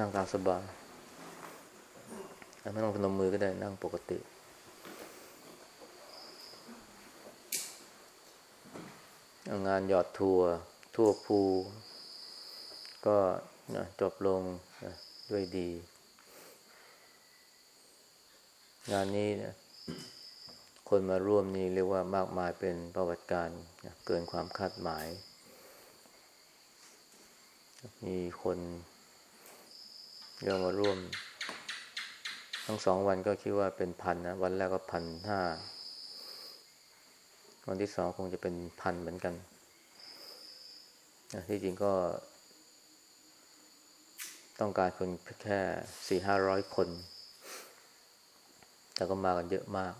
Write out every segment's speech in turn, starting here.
นั่งตามสบายไม่ต้องพนมมือก็ได้นั่งปกติงานหยอดทัวทั่วภู ก็จบลงด้วยดี งานนี้นะคนมาร่วมนี่เรียกว่ามากมายเป็นประวัติการเกินความคาดหมาย มีคน ยอะมาร่วม ทั้งสองวันก็คิดว่าเป็นพันนะ วันแรกก็พันห้า วันที่สองคงจะเป็นพันเหมือนกัน ที่จริงก็ ต้องการคนแค่สี่ห้าร้อยคน แต่ก็มากันเยอะมาก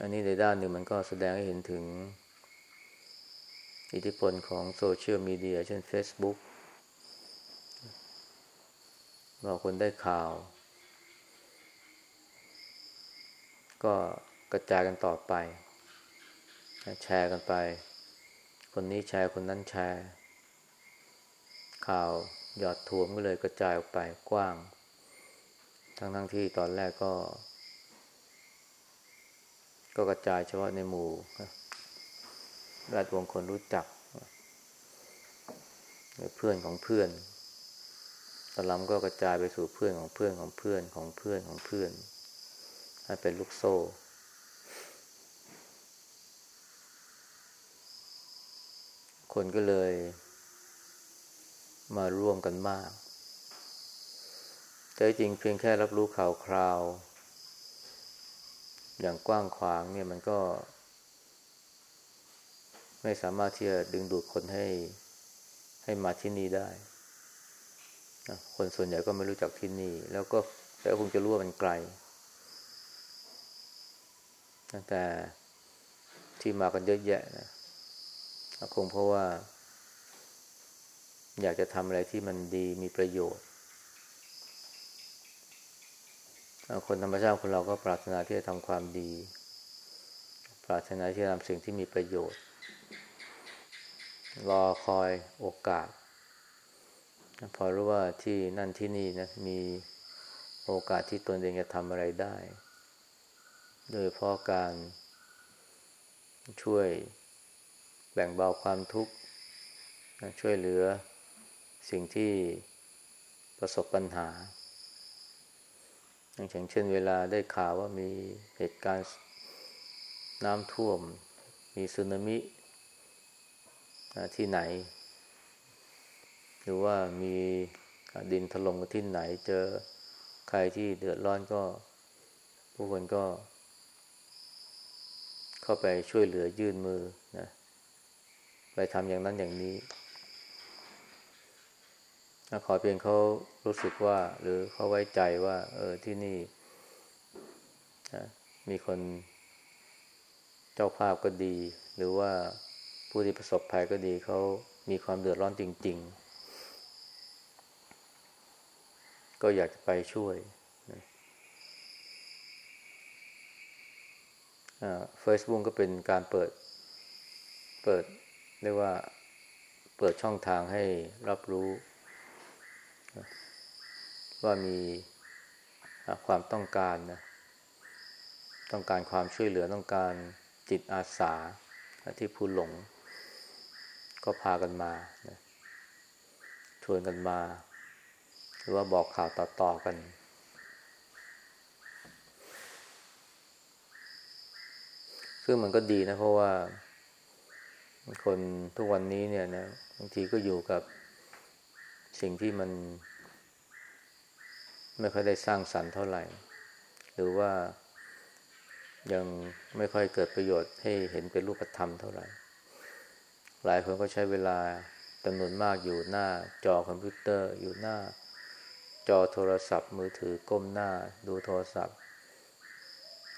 อันนี้ในด้านหนึ่งมันก็แสดงให้เห็นถึงอิทธิพลของโซเชียลมีเดียเช่น Facebook เราคนได้ข่าว ก็กระจายกันต่อไป แชร์กันไป คนนี้แชร์คนนั้นแชร์ ข่าวหยอดทวมก็เลยกระจายออกไปกว้าง ทั้งทั้งที่ตอนแรกก็ ก็กระจายเฉพาะในหมู่แวดวงคนรู้จัก เพื่อนของเพื่อน ตอนหลังก็กระจายไปสู่เพื่อนของเพื่อนของเพื่อนของเพื่อนของเพื่อน ให้เป็นลูกโซ่ คนก็เลย มาร่วมกันมากแต่จริงเพียงแค่รับรู้ข่าวคราว อย่างกว้างขวางเนี่ยมันก็ ไม่สามารถที่จะดึงดูดคนให้ให้มาที่นี่ได้ คนส่วนใหญ่ก็ไม่รู้จักที่นี่ แล้วก็แต่คงจะรู้ว่ามันไกล แต่ที่มากันเยอะแยะนะคงเพราะว่า อยากจะทำอะไรที่มันดีมีประโยชน์ คนธรรมชาติคนเราก็ปรารถนาที่จะทำความดี ปรารถนาที่จะทำสิ่งที่มีประโยชน์ รอคอยโอกาส พอรู้ว่าที่นั่นที่นี่นะมีโอกาสที่ตนเองจะทำอะไรได้ โดยเพราะการช่วยแบ่งเบาความทุกข์ช่วยเหลือสิ่งที่ประสบปัญหา อย่างเช่นเวลาได้ข่าวว่ามีเหตุการณ์น้ำท่วม มีสึนามิที่ไหน หรือว่ามีดินถล่มที่ไหนเจอใครที่เดือดร้อนก็ ผู้คนก็ เข้าไปช่วยเหลือยื่นมือนะไปทำอย่างนั้นอย่างนี้ขอเพียงเขารู้สึกว่า หรือเขาไว้ใจว่า เออที่นี่มีคนเจ้าภาพก็ดี หรือว่าผู้ที่ประสบภัยก็ดีเขามีความเดือดร้อนจริง ๆ ก็อยากจะไปช่วยเฟซบุ๊กก็เป็นการเปิด เปิดเรียกว่าเปิดช่องทางให้รับรู้ ว่ามีความต้องการนะต้องการความช่วยเหลือต้องการจิตอาสาที่ผู้หลง ก็พากันมาชวนกันมา รือว่าบอกข่าวต่อๆกัน ซึ่งมันก็ดีนะ เพราะว่า คนทุกวันนี้เนี่ยนะบางทีก็อยู่กับสิ่งที่มัน ไม่ค่อยได้สร้างสรรค์เท่าไหร่ หรือว่ายังไม่ค่อยเกิดประโยชน์ให้เห็นเป็นรูปธรรมเท่าไหร่ หลายคนก็ใช้เวลาจำนวนมากอยู่หน้าจอคอมพิวเตอร์อยู่หน้า จอโทรศัพท์มือถือก้มหน้าดูโทรศัพท์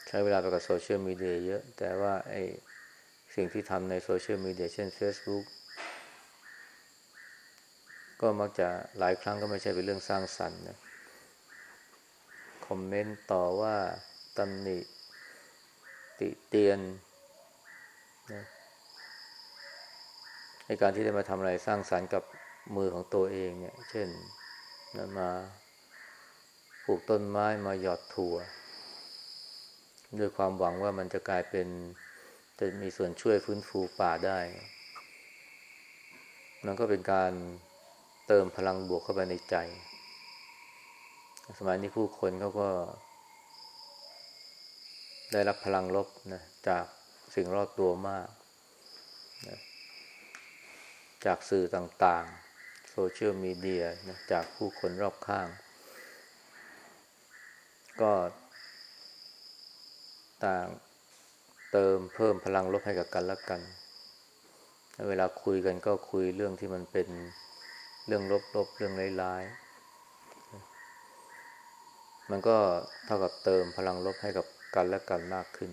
ใช้เวลาไปกับ social media เยอะ แต่ว่าไอ้สิ่งที่ทำใน social media เช่น Facebook ก็มักจะหลายครั้งก็ไม่ใช่เป็นเรื่องสร้างสรรค์นะ comment ต่อว่าตำหนิ ติเตียนนะในการที่ได้มาทำอะไรสร้างสรรค์กับมือของตัวเองเนี่ย เช่น นะมาปลูกต้นไม้มาหยอดถั่ว ด้วยความหวังว่ามันจะกลายเป็น จะมีส่วนช่วยฟื้นฟูป่าได้ มันก็เป็นการเติมพลังบวกเข้าไปในใจ สมัยนี้ผู้คนเขาก็ ได้รับพลังลบนะจากสิ่งรอบตัวมากนะจากสื่อต่างๆ เชียลมีเดียนะจากผู้คนรอบข้าง ก็ต่างเติมเพิ่มพลังลบให้กับกันและกัน เวลาคุยกันก็คุยเรื่องที่มันเป็นเรื่องลบๆเรื่องร้ายๆ มันก็เท่ากับเติมพลังลบให้กับกันและกันมากขึ้น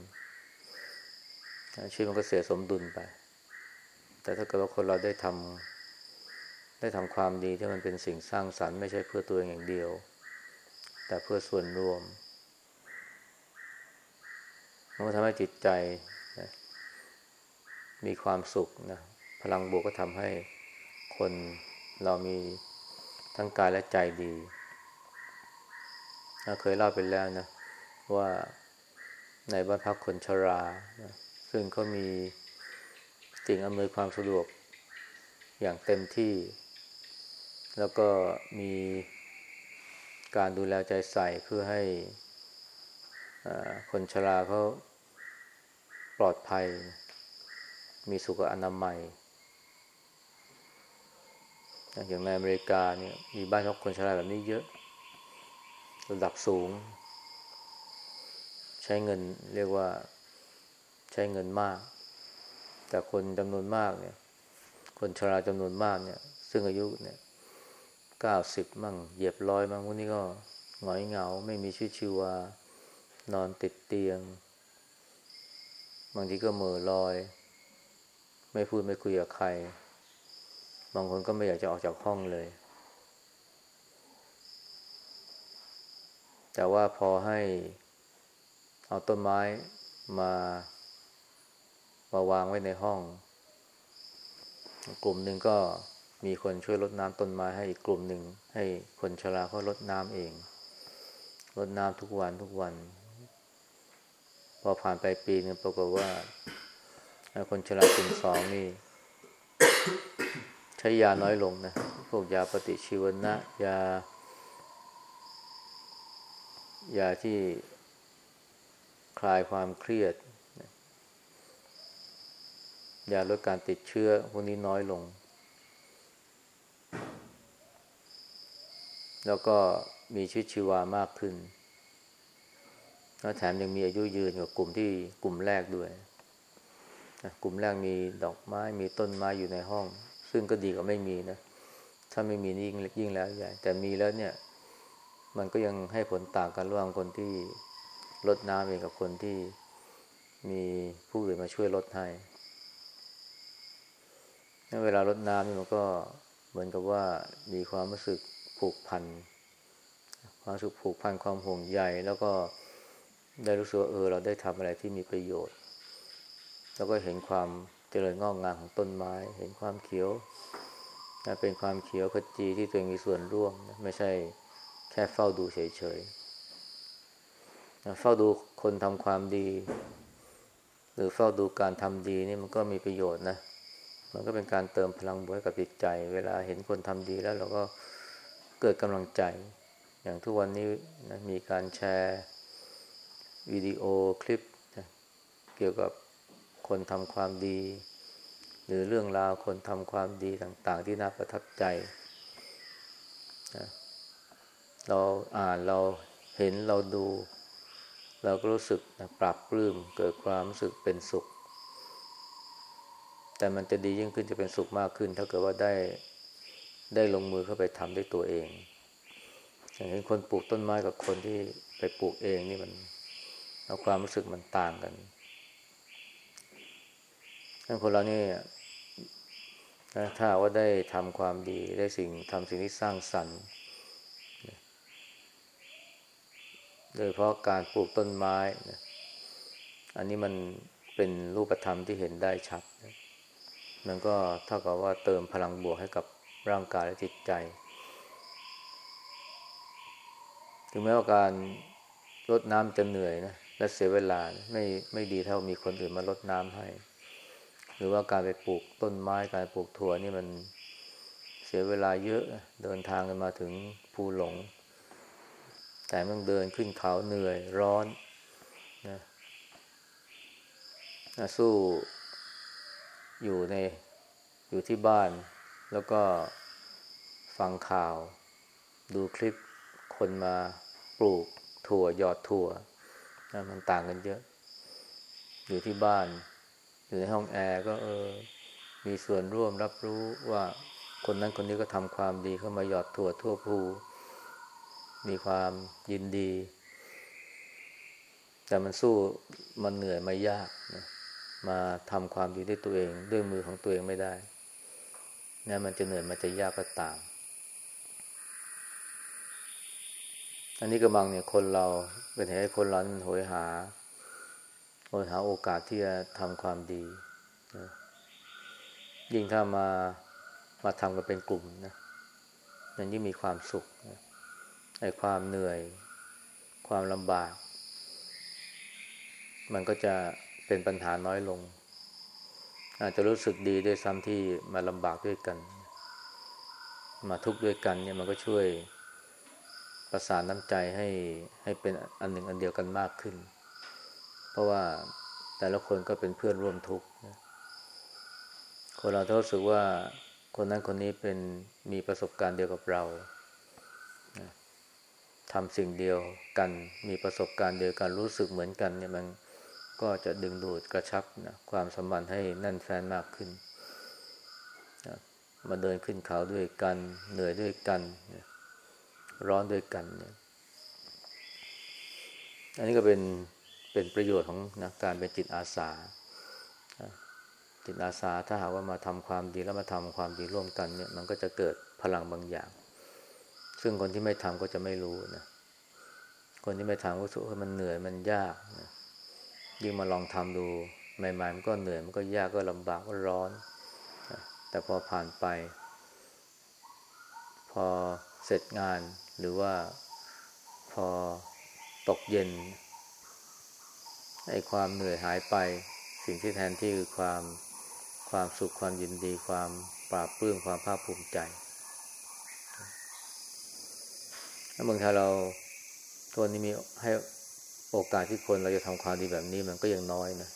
ชีวิตมันก็เสียสมดุลไป แต่ถ้าเกิดว่าคนเราได้ทำ ได้ทำความดีที่มันเป็นสิ่งสร้างสรรค์ไม่ใช่เพื่อตัวเองอย่างเดียว แต่เพื่อส่วนรวมมันก็ทำให้จิตใจนะมีความสุขนะพลังบวกก็ทำให้คนเรามีทั้งกายและใจดีเคยเล่าไปแล้วนะ ว่าในบ้านพักคนชรานะซึ่งเขามีสิ่งอำนวยความสะดวกอย่างเต็มที่ แล้วก็มีการดูแลใจใส่เพื่อให้คนชราเขาปลอดภัย มีสุขอนามัย อย่างในอเมริกาเนี่ยมีบ้านพักคนชราแบบนี้เยอะ ระดับสูง ใช้เงินเรียกว่าใช้เงินมาก แต่คนจำนวนมากเนี่ย คนชราจำนวนมากเนี่ย ซึ่งอายุเนี่ย เก้าสิบมั่งเหยียบร้อยมั่งพวกนี้ก็หงอยเหงา ไม่มีชีวิตชีวานอนติดเตียง บางทีก็เมื่อลอย ไม่พูดไม่คุยกับใคร บางคนก็ไม่อยากจะออกจากห้องเลย แต่ว่าพอให้เอาต้นไม้มามาวางไว้ในห้อง กลุ่มหนึ่งก็ มีคนช่วยรดน้ำต้นไม้ให้อีกกลุ่มหนึ่ง ให้คนชราเขารดน้ำเองรดน้ำทุกวันทุกวัน พอผ่านไปปีนึงปรากฏว่า คนชรากินสองนี่ใช้ยาน้อยลงนะ พวกยาปฏิชีวนะ ยา ยาที่คลายความเครียด ยาลดการติดเชื้อพวกนี้น้อยลง แล้วก็มีชีวิตชีวามากขึ้น แล้วแถมยังมีอายุยืนกว่ากลุ่มที่กลุ่มแรกด้วย กลุ่มแรกมีดอกไม้มีต้นไม้อยู่ในห้อง ซึ่งก็ดีกว่าไม่มีนะ ถ้าไม่มีนี่ยิ่งยิ่งแล้วใหญ่ แต่มีแล้วเนี่ย มันก็ยังให้ผลต่างกันระหว่างคนที่ลดน้ำเองกับคนที่มีผู้อื่นมาช่วยลดให้เวลาลดน้ำนี่มันก็เหมือนกับว่ามีความรู้สึก ผูกพัน ความรู้สึกผูกพันความห่วงใยแล้วก็ได้รู้สึกว่าเออ เราได้ทำอะไรที่มีประโยชน์ แล้วก็เห็นความเจริญงอกงามของต้นไม้ เห็นความเขียวนะเป็นความเขียวขจีที่ตัวเองมีส่วนร่วมนะไม่ใช่แค่เฝ้าดูเฉยๆนะเฝ้าดูคนทำความดี หรือเฝ้าดูการทำดีนี่มันก็มีประโยชน์นะ มันก็เป็นการเติมพลังบวกกับจิตใจ เวลาเห็นคนทำดีแล้วเราก็ เกิดกำลังใจ อย่างทุกวันนี้นะมีการแชร์วิดีโอคลิปนะเกี่ยวกับคนทำความดี หรือเรื่องราวคนทำความดีต่าง ๆ ที่น่าประทับใจนะเราอ่านเราเห็นเราดู เราก็รู้สึกนะปรับปลื้มเกิดความรู้สึกเป็นสุข แต่มันจะดียิ่งขึ้นจะเป็นสุขมากขึ้น ถ้าเกิดว่าได้ ได้ลงมือเข้าไปทำด้วยตัวเอง อย่างเห็นคนปลูกต้นไม้กับคนที่ไปปลูกเองนี่มันแล้วความรู้สึกมันต่างกันถ้าคนเรานี่ถ้าว่าได้ทำความดีได้สิ่งทำสิ่งที่สร้างสรรค์โดยเพราะการปลูกต้นไม้นะอันนี้มันเป็นรูปธรรมที่เห็นได้ชัด มันก็เท่ากับว่าเติมพลังบวกให้กับ ร่างกายและจิตใจ ถึงแม้ว่าการรดน้ำจะเหนื่อยนะและเสียเวลาไม่ไม่ดีเท่ามีคนอื่นมารดน้ำให้ หรือว่าการไปปลูกต้นไม้การปลูกถั่วนี่มันเสียเวลาเยอะเดินทางกันมาถึงภูหลง แต่ต้องเดินขึ้นเขาเหนื่อยร้อนนะสู้อยู่ในอยู่ที่บ้าน แล้วก็ฟังข่าว ดูคลิปคนมาปลูกถั่วหยอดถั่วนะมันต่างกันเยอะ อยู่ที่บ้าน อยู่ในห้องแอร์ก็เออ มีส่วนร่วมรับรู้ว่าคนนั้นคนนี้ก็ทำความดีเข้ามาหยอดถั่วทั่วภู มีความยินดี แต่มันสู้มันเหนื่อยมายากนะมาทำความดีด้วยตัวเอง ด้วยมือของตัวเองไม่ได้ นะมันจะเหนื่อยมันจะยากก็ตาม อันนี้กำลังเนี่ยคนเราเป็นเหตุให้คนเราโหยหาโหยหาโอกาสที่จะทำความดีนะยิ่งถ้ามามาทำกันเป็นกลุ่มนะมันยิ่งมีความสุขนะไอ้ความเหนื่อย ความลำบาก มันก็จะเป็นปัญหาน้อยลง อาจจะรู้สึกดีด้วยซ้ำที่มาลำบากด้วยกัน มาทุกข์ด้วยกันเนี่ยมันก็ช่วยประสานน้ำใจให้ให้เป็นอันหนึ่งอันเดียวกันมากขึ้น เพราะว่าแต่ละคนก็เป็นเพื่อนร่วมทุกข์คนเราถ้ารู้สึกว่าคนนั้นคนนี้เป็นมีประสบการณ์เดียวกับเราทำสิ่งเดียวกันมีประสบการณ์เดียวกันรู้สึกเหมือนกันเนี่ยมัน ก็จะดึงดูดกระชับนะความสัมพันธ์ให้แน่นแฟนมากขึ้นนะมาเดินขึ้นเขาด้วยกัน เหนื่อยด้วยกันนะร้อนด้วยกันเนี่ยอันนี้ก็เป็นเป็นประโยชน์ของนะการเป็นจิตอาสา จิตอาสาถ้าหากว่ามาทำความดีแล้วมาทำความดีร่วมกันเนี่ย มันก็จะเกิดพลังบางอย่าง ซึ่งคนที่ไม่ทำก็จะไม่รู้นะคนที่ไม่ทำก็รู้สึกว่ามันเหนื่อยมันยากนะ ยิ่งมาลองทำดูใหม่ๆมันก็เหนื่อยมันก็ยากก็ลำบากก็ร้อน แต่พอผ่านไป พอเสร็จงานหรือว่าพอตกเย็นไอ้ความเหนื่อยหายไป สิ่งที่แทนที่คือความความสุขความยินดีความปราบปลื้มความภาคภูมิใจถ้าเมืองไทยเราตัวนี้มีให้ โอกาสที่คนเราจะทำความดีแบบนี้มันก็ยังน้อยนะ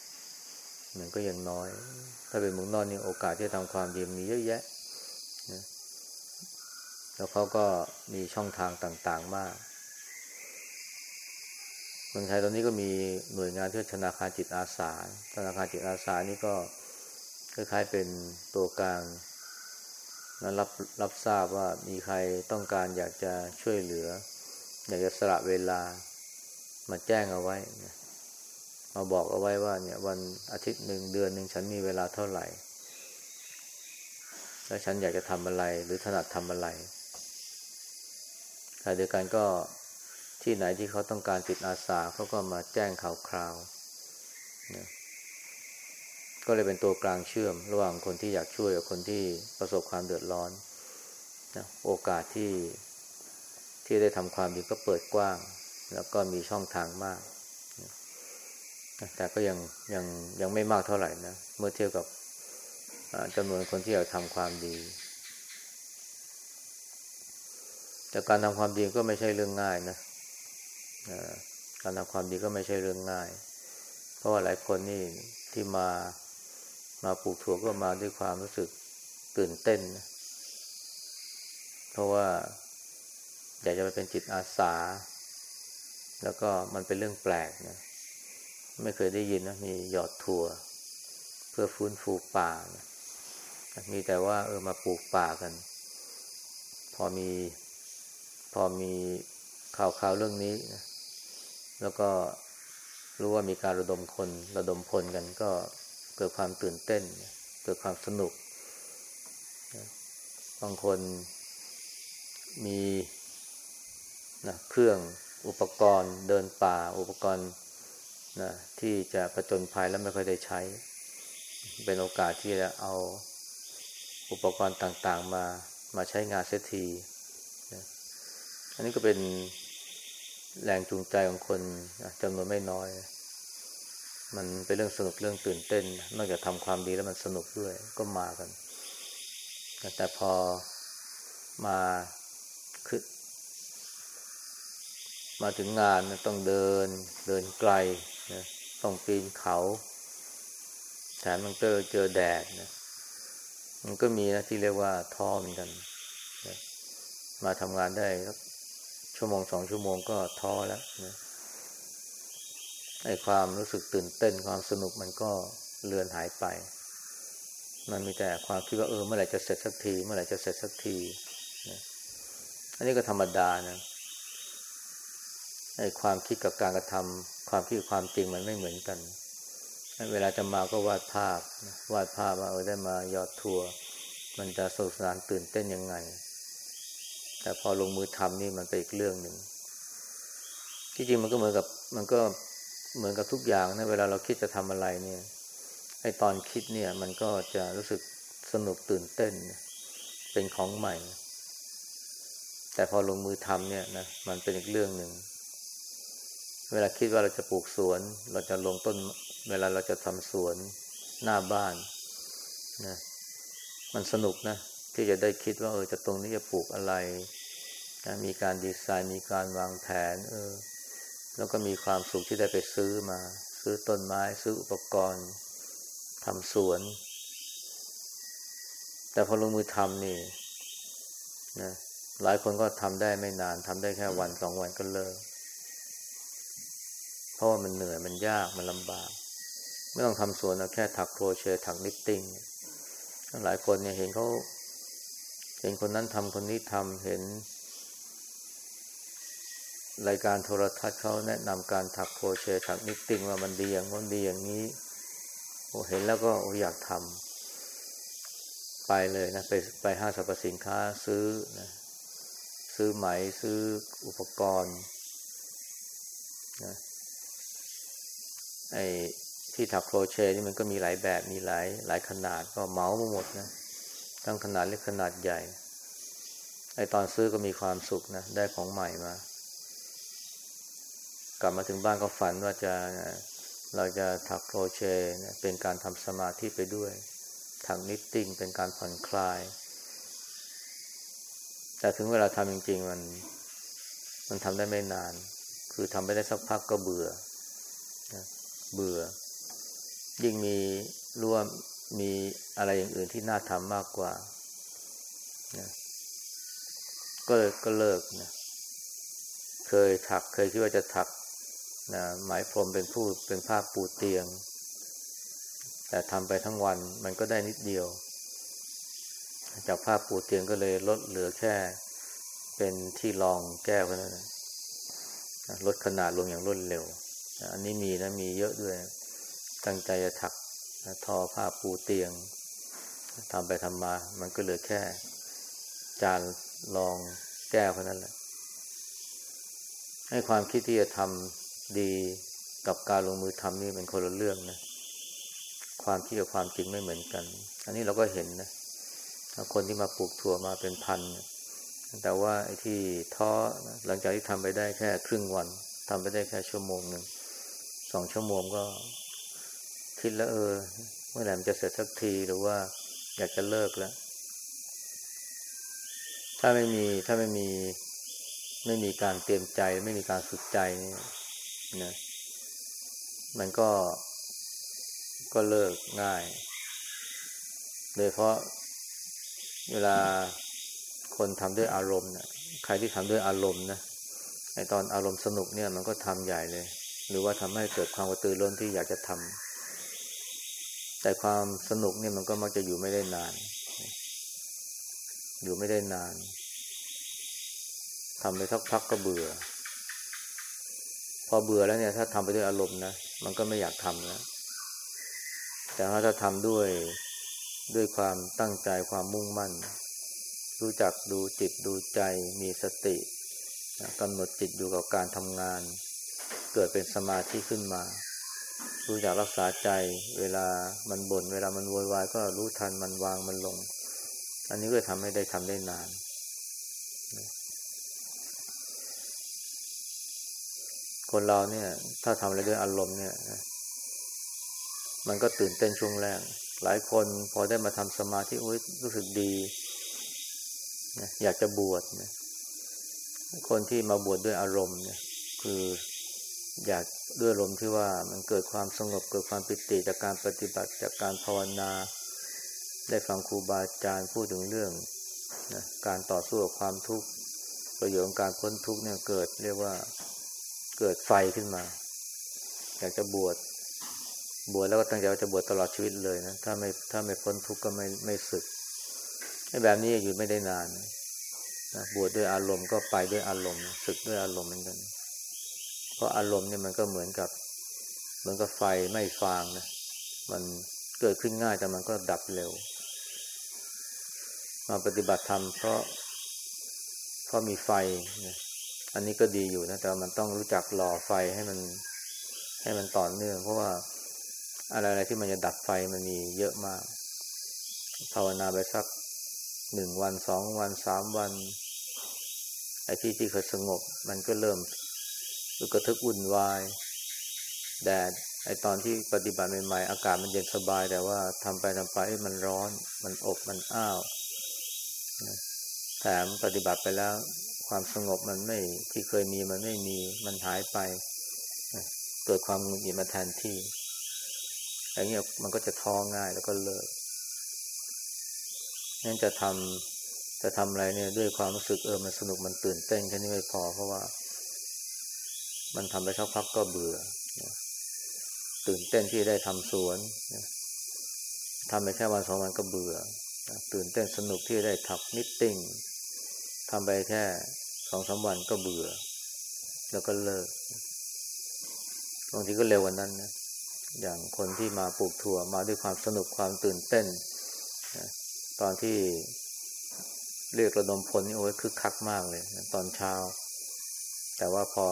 มันก็ยังน้อย ถ้าเป็นเมืองนอกนี่โอกาสที่จะทำความดีมีเยอะแยะนะแล้วเขาก็มีช่องทางต่างๆมากเมืองไทยตอนนี้ก็มีหน่วยงานที่ธนาคารจิตอาสาธนาคารจิตอาสานี่ก็คล้ายๆเป็นตัวกลางนั้นรับรับทราบว่ามีใครต้องการอยากจะช่วยเหลือ อยากจะสละเวลา มาแจ้งเอาไว้มาบอกเอาไว้ว่า เนี่ย วันอาทิตย์หนึ่งเดือนหนึ่งฉันมีเวลาเท่าไหร่ แล้วฉันอยากจะทำอะไร หรือถนัดทำอะไรขณะเดียวกันก็ที่ไหนที่เขาต้องการจิตอาสาเขาก็มาแจ้งข่าวคราวนะก็เลยเป็นตัวกลางเชื่อม ระหว่างคนที่อยากช่วยกับคนที่ประสบความเดือดร้อนนะโอกาสที่ที่ได้ทำความดีก็เปิดกว้าง แล้วก็มีช่องทางมาก แต่ก็ยังยังยังไม่มากเท่าไหร่นะ เมื่อเทียบกับจำนวนคนที่อยากทำความดี แต่การทำความดีก็ไม่ใช่เรื่องง่ายนะการทำความดีก็ไม่ใช่เรื่องง่าย เพราะว่าหลายคนนี่ที่มามาปลูกถั่วก็มาด้วยความรู้สึกตื่นเต้นนะเพราะว่าอยากจะไปเป็นจิตอาสา แล้วก็มันเป็นเรื่องแปลกนะ ไม่เคยได้ยินนะ มีหยอดถั่ว เพื่อฟื้นฟูป่านะมีแต่ว่า เออมาปลูกป่ากัน พอมี พอมีข่าวข่าวเรื่องนี้นะแล้วก็รู้ว่ามีการระดมคน ระดมพลกันก็เกิดความตื่นเต้น เกิดความสนุก บางคนมีนะเครื่อง อุปกรณ์เดินป่า อุปกรณ์นะที่จะประจนภัยแล้วไม่ค่อยได้ใช้ เป็นโอกาสที่จะเอาอุปกรณ์ต่างๆมามาใช้งานเสียทีนะอันนี้ก็เป็นแรงจูงใจของคนจำนวนไม่น้อย มันเป็นเรื่องสนุกเรื่องตื่นเต้น นอกจากทำความดีแล้วมันสนุกด้วยก็มากัน แต่พอมาคือ มาถึงงานต้องเดินเดินไกลนะต้องปีนเขา แถมมันเจอเจอแดดนะมันก็มีนะที่เรียกว่าท้อเหมือนกันนะมาทำงานได้ชั่วโมงสองชั่วโมงก็ท้อแล้วนะไอ้ความรู้สึกตื่นเต้นความสนุกมันก็เลือนหายไป มันมีแต่ความคิดว่าเออเมื่อไหร่จะเสร็จสักที เมื่อไหร่จะเสร็จสักทีนะอันนี้ก็ธรรมดานะ ไอ้ความคิดกับการกระทำความคิดความจริงมันไม่เหมือนกัน เวลาจะมาก็วาดภาพวาดภาพว่าเออได้มายอดทัวร์มันจะสนุกสนานตื่นเต้นยังไง แต่พอลงมือทำนี่มันเป็นอีกเรื่องหนึ่งที่จริงมันก็เหมือนกับ มันก็เหมือนกับทุกอย่างนะเวลาเราคิดจะทำอะไรเนี่ยไอตอนคิดเนี่ย มันก็จะรู้สึกสนุกตื่นเต้น เป็นของใหม่ แต่พอลงมือทำเนี่ยนะมันเป็นอีกเรื่องหนึ่ง เวลาคิดว่าเราจะปลูกสวน เราจะลงต้น เวลาเราจะทำสวนหน้าบ้านนะมันสนุกนะ ที่จะได้คิดว่าเออจะตรงนี้จะปลูกอะไรนะมีการดีไซน์มีการวางแผน เออ แล้วก็มีความสุขที่ได้ไปซื้อมา ซื้อต้นไม้ ซื้ออุปกรณ์ทำสวน แต่พอลงมือทำนี่นะหลายคนก็ทำได้ไม่นานทำได้แค่วันสองวันก็เลิก เพราะว่ามันเหนื่อยมันยากมันลำบาก ไม่ต้องทำสวนนะแค่ถักโครเชต์ถักนิตติ้งหลายคนเนี่ยเห็นเขาเห็นคนนั้นทำคนนี้ทำเห็น รายการโทรทัศน์เขาแนะนำการถักโครเชต์ถัก knitting ว่ามันดีอย่างนั้นดีอย่างนี้โอ้เห็นแล้วก็อยากทำไปเลยนะไปไปห้างสรรพสินค้าซื้อนะซื้อไหมซื้ออุปกรณ์นะ ไอ้ที่ถักโครเชต์นี่มันก็มีหลายแบบมีหลายหลายขนาดก็เหมามาหมดนะทั้งขนาดเล็กขนาดใหญ่ไอ้ตอนซื้อก็มีความสุขนะได้ของใหม่มา กลับมาถึงบ้านก็ฝันว่าจะเราจะถักโครเชต์เป็นการทำสมาธิไปด้วยถักนิตติ้งเป็นการผ่อนคลาย แต่ถึงเวลาทำจริง ๆ มัน มันทำได้ไม่นาน คือทำไปได้สักพักก็เบื่อ เบื่อ ยิ่งมีร่วมมีอะไรอย่างอื่นที่น่าทำมากกว่านะก็ก็เลิกนะเคยถักเคยคิดว่าจะถักนะหมายพรมเป็นผู้เป็นผ้าปูเตียง แต่ทำไปทั้งวันมันก็ได้นิดเดียว จากผ้าปูเตียงก็เลยลดเหลือแค่ เป็นที่รองแก้วเท่นั้นลดขนาดลงอย่างรวดเร็ว อันนี้มีนะมีเยอะด้วย ตั้งใจจะถักทอผ้าปูเตียงทำไปทำมา มันก็เหลือแค่ จานรองแก้วเท่านั้นแหละ ให้ความคิดที่จะทำดีกับการลงมือทำนี่เป็นคนละเรื่องนะ ความคิดกับความจริงไม่เหมือนกัน อันนี้เราก็เห็นนะคนที่มาปลูกถั่วมาเป็นพันแต่ว่าไอ้ที่ท้อหลังจากที่ทำไปได้แค่ครึ่งวันทำไปได้แค่ชั่วโมงหนึ่ง สองชั่วโมงก็คิดแล้วเออ เมื่อไหร่มันจะเสร็จสักทีหรือว่าอยากจะเลิกแล้ว ถ้าไม่มีถ้าไม่มีไม่มีการเตรียมใจ ไม่มีการฝึกใจนี่นะมันก็ก็เลิกง่าย โดยเพราะเวลาคนทำด้วยอารมณ์นะใครที่ทำด้วยอารมณ์นะไอตอนอารมณ์สนุกเนี่ย มันก็ทำใหญ่เลย หรือว่าทำให้เกิดความกระตือร้นที่อยากจะทำแต่ความสนุกเนี่ยมันก็มักจะอยู่ไม่ได้นาน อยู่ไม่ได้นานทำไปสักพักก็เบื่อ พอเบื่อแล้วเนี่ย ถ้าทำไปด้วยอารมณ์นะมันก็ไม่อยากทำแล้วแต่ว่าถ้าทำด้วยด้วยความตั้งใจความมุ่งมั่น รู้จักดูจิตดูใจมีสติกำหนดจิตอยู่กับการทำงาน เกิดเป็นสมาธิขึ้นมา รู้จักรักษาใจเวลามันบน่นเวลามันโวยวายก็รู้ทันมันวางมันลง อันนี้ก็ทำให้ได้ทำได้นาน คนเราเนี่ย ถ้าทำอะไรด้วยอารมณ์เนี่ยมันก็ตื่นเต้นช่วงแรก หลายคนพอได้มาทำสมาธิโอ้ยรู้สึกดีอยากจะบวชคนที่มาบวชดด้วยอารมณ์เนี่ย คือ อยากด้วยอารมที่ว่ามันเกิดความสงบเกิดความปิติจากการปฏิบัติจากการภาวนา ได้ฟังครูบาอาจารย์พูดถึงเรื่องนะการต่อสู้กับความทุกข์ประโยชน์ของการพ้นทุกข์เนี่ยเกิดเรียกว่าเกิดไฟขึ้นมา อยากจะบวชบวชแล้วก็ตั้งใจว่าจะบวชตลอดชีวิตเลยนะถ้าไม่ถ้าไม่พ้นทุกข์ก็ไม่ไม่สึกแบบนี้อยู่ไม่ได้นานนะบวชดด้วยอารมณ์ก็ไปด้วยอารมณ์ศึกด้วยอารมณ์เหมือนกัน เพราะอารมณ์เนี่ยมันก็เหมือนกับ เหมือนกับไฟไม่ฟางนะมันเกิดขึ้นง่ายแต่มันก็ดับเร็ว มาปฏิบัติธรรมเพราะเพราะมีไฟนะอันนี้ก็ดีอยู่นะ แต่มันต้องรู้จักหล่อไฟให้มัน ให้มันต่อเนื่อง เพราะว่าอะไรๆที่มันจะดับไฟมันมีเยอะมาก ภาวนาไปสักหนึ่งวันสองวันสามวันไอ้ที่ที่เคยสงบ มันก็เริ่ม รุกระทึกวุ่นวาย แดดไอตอนที่ปฏิบัติใหม่ๆอากาศมันเย็นสบาย แต่ว่าทำไปทำไปมันร้อน มันอบมันอ้าวแถมปฏิบัติไปแล้ว ความสงบมันไม่ที่เคยมีมันไม่มีมันหายไป เกิดความหงุดหงิดมาแทนที่อย่างเงี้ยมันก็จะท้อง่ายแล้วก็เลิกนั่นจะทำจะทำอะไรเนี่ยด้วยความรู้สึกเออมันสนุกมันตื่นเต้นแค่นี้ไม่พอเพราะว่า มันทำไปสักพักก็เบื่อตื่นเต้นที่ได้ทำสวนทำไปแค่วันสองวันก็เบื่อตื่นเต้นสนุกที่ได้ถัก knitting ทำไปแค่สองสามวันก็เบื่อ แล้วก็เลิกบางทีก็เร็วกว่านั้นนะอย่างคนที่มาปลูกถั่วมาด้วยความสนุกความตื่นเต้นตอนที่เรียกระดมพลนี่โอ้ยคึกคักมากเลยตอนเช้า แต่ว่าพอ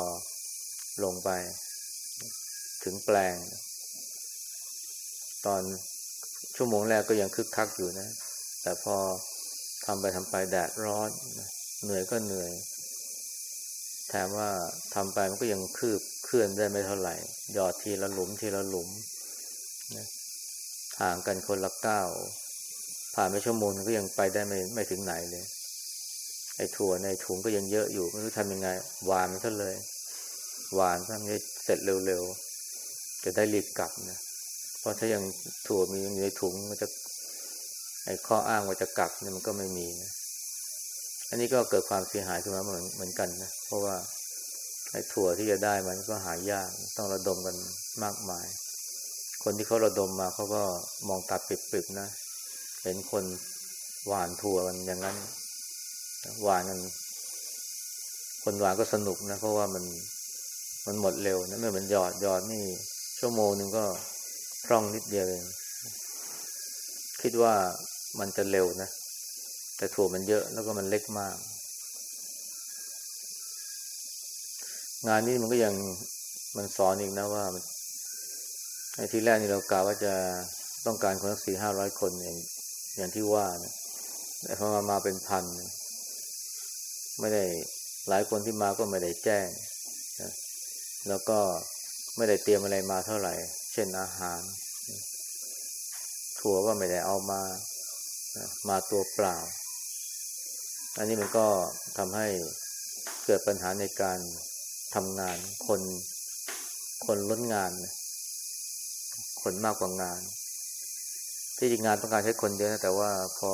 ลงไป ถึงแปลง ตอนชั่วโมงแรกก็ยังคึกคักอยู่นะ แต่พอทำไปทำไปแดดร้อนเหนื่อยก็เหนื่อย แถมว่าทำไปมันก็ยังคืบเคลื่อนได้ไม่เท่าไหร่ หยอดทีละหลุมทีละหลุมนะห่างกันคนละก้าวผ่านไปชั่วโมงก็ยังไปได้ไม่ไม่ถึงไหนเลย ไอ้ถั่วในถุงก็ยังเยอะอยู่ ไม่รู้ทำยังไง วานมันก็เลย หวานทำให้เสร็จเร็วๆ จะได้รีบกลับนะ เพราะถ้ายังถั่วมีอยู่ในถุงมันจะไอ้ข้ออ้างว่าจะกลับเนี่ยมันก็ไม่มีนะ อันนี้ก็เกิดความเสียหายขึ้นมาเหมือนเหมือนกันนะ เพราะว่าไอ้ถั่วที่จะได้มันก็หายาก ต้องระดมกันมากมาย คนที่เขาระดมมาเขาก็มองตัดปิบๆนะ เห็นคนหวานถั่วกันอย่างนั้น หวานกัน คนหวานก็สนุกนะ เพราะว่ามัน มันหมดเร็วนะไม่เหมือนหยอดหยอดนี่ ชั่วโมงหนึ่งก็พร่องนิดเดียวเองคิดว่ามันจะเร็วนะ แต่ถั่วมันเยอะแล้วก็มันเล็กมาก งานนี้มันก็ยังมันสอนอีกนะว่าในที่แรกนี่เรากล่าวว่าจะต้องการคนสี่ห้าร้อยคนอย่างอย่างที่ว่านะแต่พอมามาเป็นพัน ไม่ได้หลายคนที่มาก็ไม่ได้แจ้งนะ แล้วก็ไม่ได้เตรียมอะไรมาเท่าไหร่ เช่นอาหาร ถั่วก็ไม่ได้เอามา มาตัวเปล่า อันนี้มันก็ทำให้เกิดปัญหาในการทำงาน คน คนล้นงาน คนมากกว่างาน ที่จริงงานต้องการใช้คนเยอะนะแต่ว่าพอ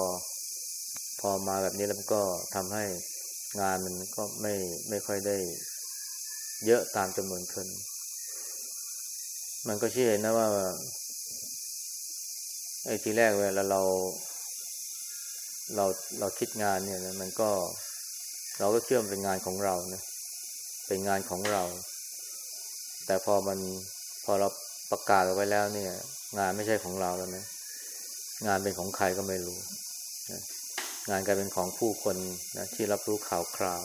พอมาแบบนี้แล้วมันก็ทำให้งานมันก็ไม่ไม่ค่อยได้ เยอะตามจำนวนคน มันก็เชื่อนะว่าไอ้ทีแรกเวลาเรา เราเราคิดงานเนี่ยมันก็เราก็เชื่อมเป็นงานของเราเนะเป็นงานของเรา แต่พอมันพอเราประกาศเอาไว้แล้วเนี่ย งานไม่ใช่ของเราแล้วนะงานเป็นของใครก็ไม่รู้ งานกลายเป็นของผู้คนนะที่รับรู้ข่าวคราว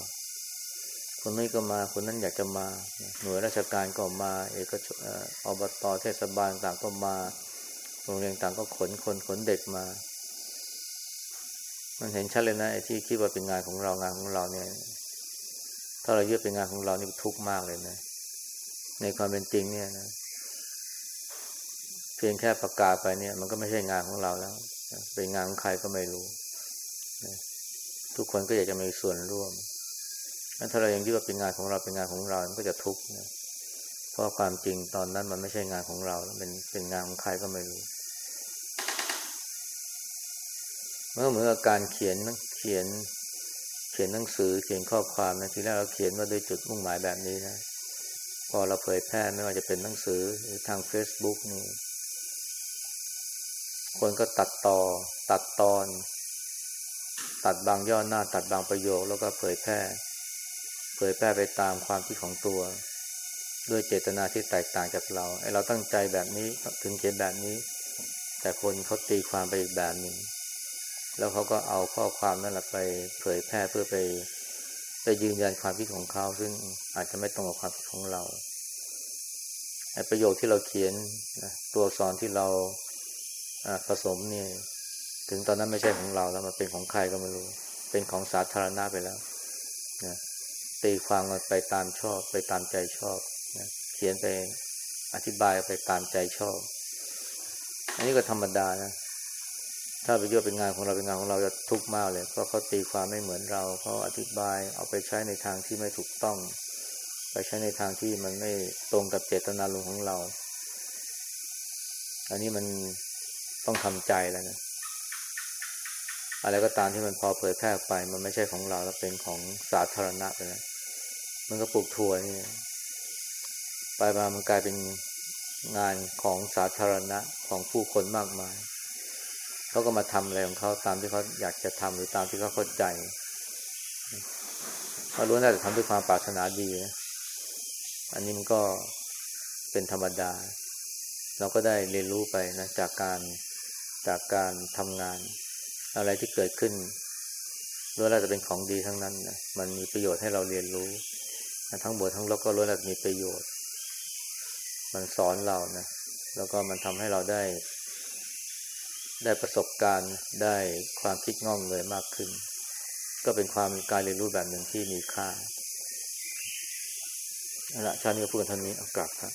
คนนี้ก็มาคนนั้นอยากจะมา หน่วยราชการก็มา เอกชนอบตเทศบาลต่างก็มา โรงเรียนต่างก็ขนคนขนเด็กมา มันเห็นชัดเลยนะไอ้ที่คิดว่าเป็นงานของเรางานของเราเนี่ย ถ้าเรายึดเป็นงานของเรานี่ทุกข์มากเลยนะ ในความเป็นจริงเนี่ยนะเพียงแค่ประกาศไปเนี่ย มันก็ไม่ใช่งานของเราแล้วเป็นงานของใครก็ไม่รู้ ทุกคนก็อยากจะมีส่วนร่วม ถ้าเรายังยึดว่าเป็นงานของเราเป็นงานของเรา มันก็จะทุกข์นะ เพราะความจริงตอนนั้นมันไม่ใช่งานของเรา เป็นเป็นงานของใครก็ไม่รู้มันก็เหมือนกับการเขียนเขียน เขียนหนังสือเขียนข้อความนะทีแรกเราเขียนว่าด้วยจุดมุ่งหมายแบบนี้นะ พอเราเผยแพร่ไม่ว่าจะเป็นหนังสือหรือทาง Facebook นี่ คนก็ตัดต่อ ตัดตอน ตัดบางย่อหน้า ตัดบางประโยคแล้วก็เผยแพร่ เผยแพร่ไปตามความคิดของตัว ด้วยเจตนาที่แตกต่างจากเราไอเราตั้งใจแบบนี้ถึงเขียนแบบนี้ แต่คนเขาตีความไปอีกแบบหนึ่งแล้วเขาก็เอาข้อความนั่นแหละไปเผยแพร่เพื่อไปไปยืนยันความคิดของเขาซึ่งอาจจะไม่ตรงกับความคิดของเราไอประโยคที่เราเขียนนะตัวสอักษรที่เราผสมนี่ถึงตอนนั้นไม่ใช่ของเราแล้วมันเป็นของใครก็ไม่รู้ เป็นของสาธารณะไปแล้วนะ ตีความมันไปตามชอบ ไปตามใจชอบนะเขียนไปอธิบายไปตามใจชอบ อันนี้ก็ธรรมดานะ ถ้าไปยึดเป็นงานของเราเป็นงานของเราจะทุกข์มากเลย เพราะเขาตีความไม่เหมือนเราเขาอธิบายเอาไปใช้ในทางที่ไม่ถูกต้อง ไปใช้ในทางที่มันไม่ตรงกับเจตนาลมของเรา อันนี้มันต้องทำใจแล้วนะ อะไรก็ตามที่มันพอเผยแพร่ไป มันไม่ใช่ของเราแล้วเป็นของสาธารณะไปแล้วมันก็ปลูกทัวนี่ไปมามันกลายเป็นงานของสาธารณะของผู้คนมากมายเขาก็มาทำอะไรของเขาตามที่เขาอยากจะทำหรือตามที่เขาเข้าใจเขาล้วนแต่ทำด้วยความปรารถนาดีนะอันนี้มันก็เป็นธรรมดา เราก็ได้เรียนรู้ไปนะจากการจากการทำงาน อะไรที่เกิดขึ้นล้วนแล้วจะเป็นของดีทั้งนั้นนะมันมีประโยชน์ให้เราเรียนรู้ ทั้งบททั้งลบก็ล้วนแล้วมีประโยชน์ มันสอนเรานะ แล้วก็มันทำให้เราได้ ได้ประสบการณ์ได้ความคิดง่องเลยมากขึ้น ก็เป็นความการเรียนรู้แบบหนึ่งที่มีค่าละชาตินี้ก็พูดกันท่านนี้เอากลับครับ